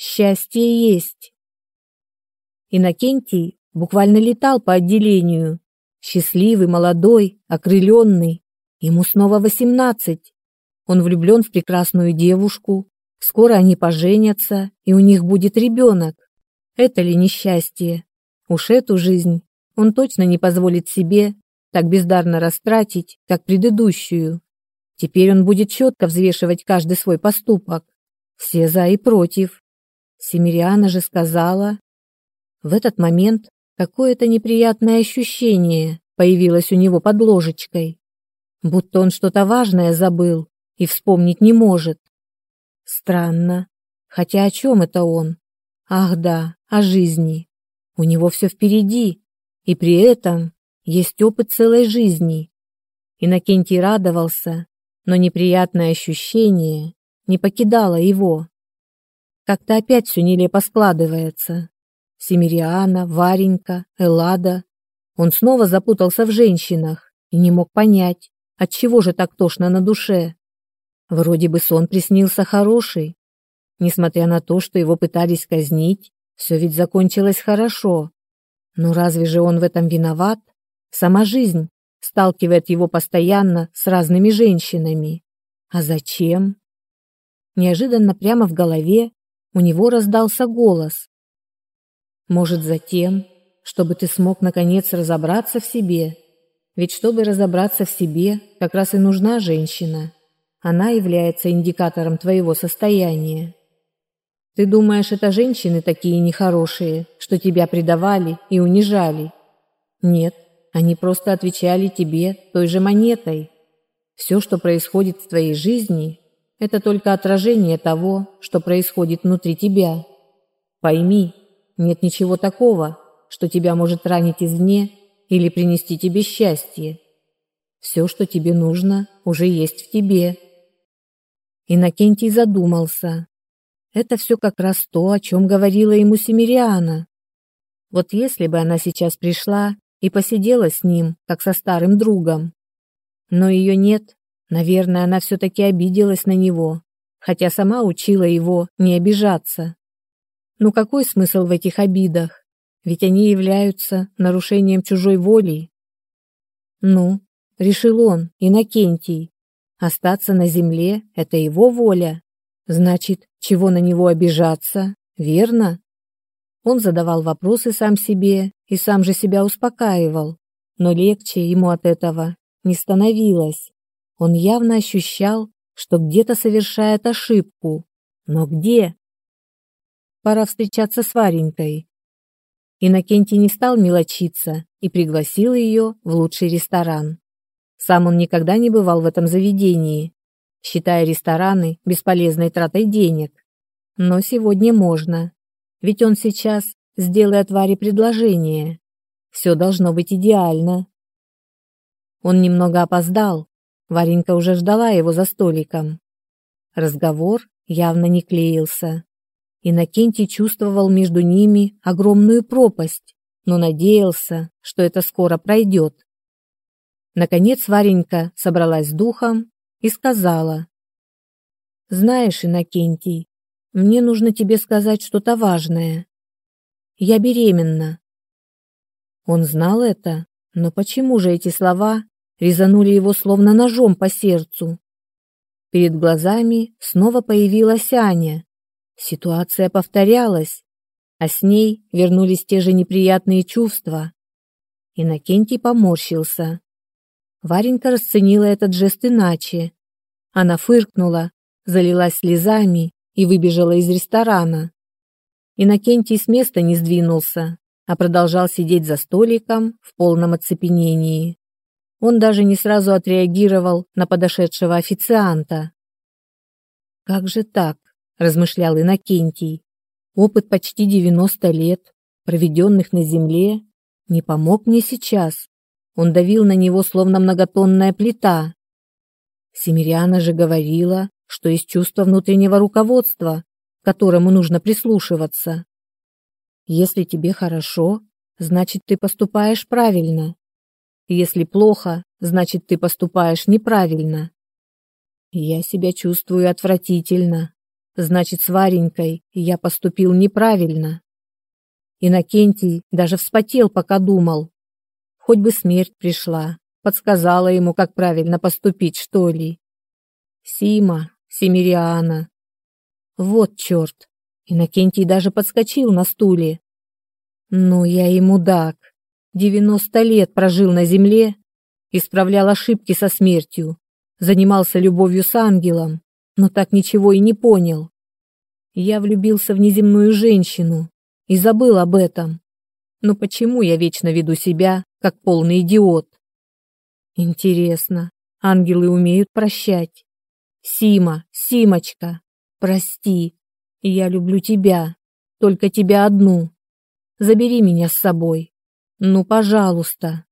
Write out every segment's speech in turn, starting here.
счастье есть. Иннокентий буквально летал по отделению, счастливый, молодой, окрыленный. Ему снова восемнадцать. Он влюблен в прекрасную девушку, скоро они поженятся, и у них будет ребенок. Это ли несчастье? Уж эту жизнь он точно не позволит себе так бездарно растратить, как предыдущую. Теперь он будет четко взвешивать каждый свой поступок. Все за и против. Семириана же сказала, в этот момент какое-то неприятное ощущение появилось у него под ложечкой, будто он что-то важное забыл и вспомнить не может. Странно. Хотя о чем это он? Ах да, о жизни. У него все впереди, и при этом есть опыт целой жизни. Иннокентий радовался, но неприятное ощущение не покидало его. Как-то опять все нелепо складывается. Семириана, Варенька, Эллада. Он снова запутался в женщинах и не мог понять, отчего же так тошно на душе. Вроде бы сон приснился хороший. Несмотря на то, что его пытались казнить, все ведь закончилось хорошо. Но разве же он в этом виноват? Сама жизнь сталкивает его постоянно с разными женщинами. А зачем? Неожиданно прямо в голове у него раздался голос, может, затем, чтобы ты смог наконец разобраться в себе. Ведь чтобы разобраться в себе, как раз и нужна женщина. Она является индикатором твоего состояния. Ты думаешь, это женщины такие нехорошие, что тебя предавали и унижали? Нет, они просто отвечали тебе той же монетой. Все, что происходит в твоей жизни, это только отражение того, что происходит внутри тебя. Пойми, нет ничего такого, что тебя может ранить извне или принести тебе счастье. Все, что тебе нужно, уже есть в тебе. Иннокентий задумался. Это все как раз то, о чем говорила ему Семириана. Вот если бы она сейчас пришла и посидела с ним, как со старым другом. Но ее нет, наверное, она все-таки обиделась на него, хотя сама учила его не обижаться. Ну какой смысл в этих обидах? Ведь они являются нарушением чужой воли. Ну, решил он, Иннокентий, остаться на земле – это его воля. Значит, чего на него обижаться, верно? Он задавал вопросы сам себе и сам же себя успокаивал, но легче ему от этого не становилось. Он явно ощущал, что где-то совершает ошибку. Но где? пора встречаться с Варенькой. Иннокентий не стал мелочиться и пригласил ее в лучший ресторан. Сам он никогда не бывал в этом заведении, считая рестораны бесполезной тратой денег. Но сегодня можно, ведь он сейчас сделает Варе предложение. Все должно быть идеально. Он немного опоздал. Варенька уже ждала его за столиком. Разговор явно не клеился. Иннокентий чувствовал между ними огромную пропасть, но надеялся, что это скоро пройдет. Наконец Варенька собралась с духом и сказала. «Знаешь, Иннокентий, мне нужно тебе сказать что-то важное. Я беременна». Он знал это, но почему же эти слова резанули его словно ножом по сердцу? Перед глазами снова появилась Аня, Ситуация повторялась, а с ней вернулись те же неприятные чувства. Иннокентий поморщился. Варенька расценила этот жест иначе. Она фыркнула, залилась слезами и выбежала из ресторана. Иннокентий с места не сдвинулся, а продолжал сидеть за столиком в полном оцепенении. Он даже не сразу отреагировал на подошедшего официанта. Как же так? размышлял Иннокентий. Опыт почти 90 лет, проведенных на земле, не помог мне сейчас. Он давил на него, словно многотонная плита. Семириана же говорила, что есть чувство внутреннего руководства, к которому нужно прислушиваться. Если тебе хорошо, значит, ты поступаешь правильно. Если плохо, значит, ты поступаешь неправильно. Я себя чувствую отвратительно. Значит, с Варенькой я поступил неправильно. Инокентий даже вспотел, пока думал. Хоть бы смерть пришла, подсказала ему, как правильно поступить, что ли. Сима, Семириана. Вот черт. Инокентий даже подскочил на стуле. Ну, я ему дак. 90 лет прожил на земле, исправлял ошибки со смертью, занимался любовью с ангелом, но так ничего и не понял. Я влюбился в неземную женщину и забыл об этом. Но почему я вечно веду себя, как полный идиот? Интересно, ангелы умеют прощать? Сима, Симочка, прости, я люблю тебя, только тебя одну. Забери меня с собой. Ну, пожалуйста.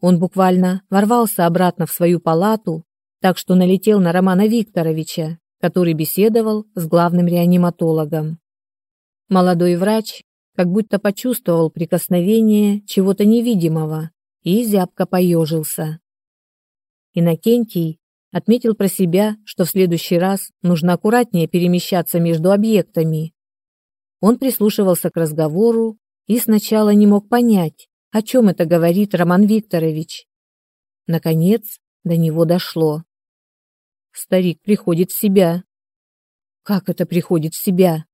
Он буквально ворвался обратно в свою палату, так что налетел на Романа Викторовича, который беседовал с главным реаниматологом. Молодой врач как будто почувствовал прикосновение чего-то невидимого и зябко поежился. Иннокентий отметил про себя, что в следующий раз нужно аккуратнее перемещаться между объектами. Он прислушивался к разговору и сначала не мог понять, о чем это говорит Роман Викторович. Наконец, до него дошло. Старик приходит в себя. Как это приходит в себя?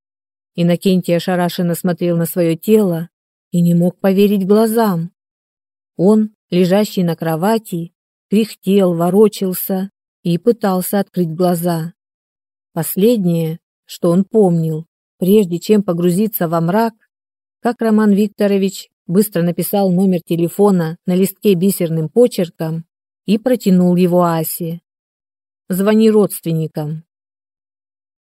Иннокентий ошарашенно смотрел на свое тело и не мог поверить глазам. Он, лежащий на кровати, кряхтел, ворочался и пытался открыть глаза. Последнее, что он помнил, прежде чем погрузиться во мрак, как Роман Викторович быстро написал номер телефона на листке бисерным почерком и протянул его Асе. Звони родственникам.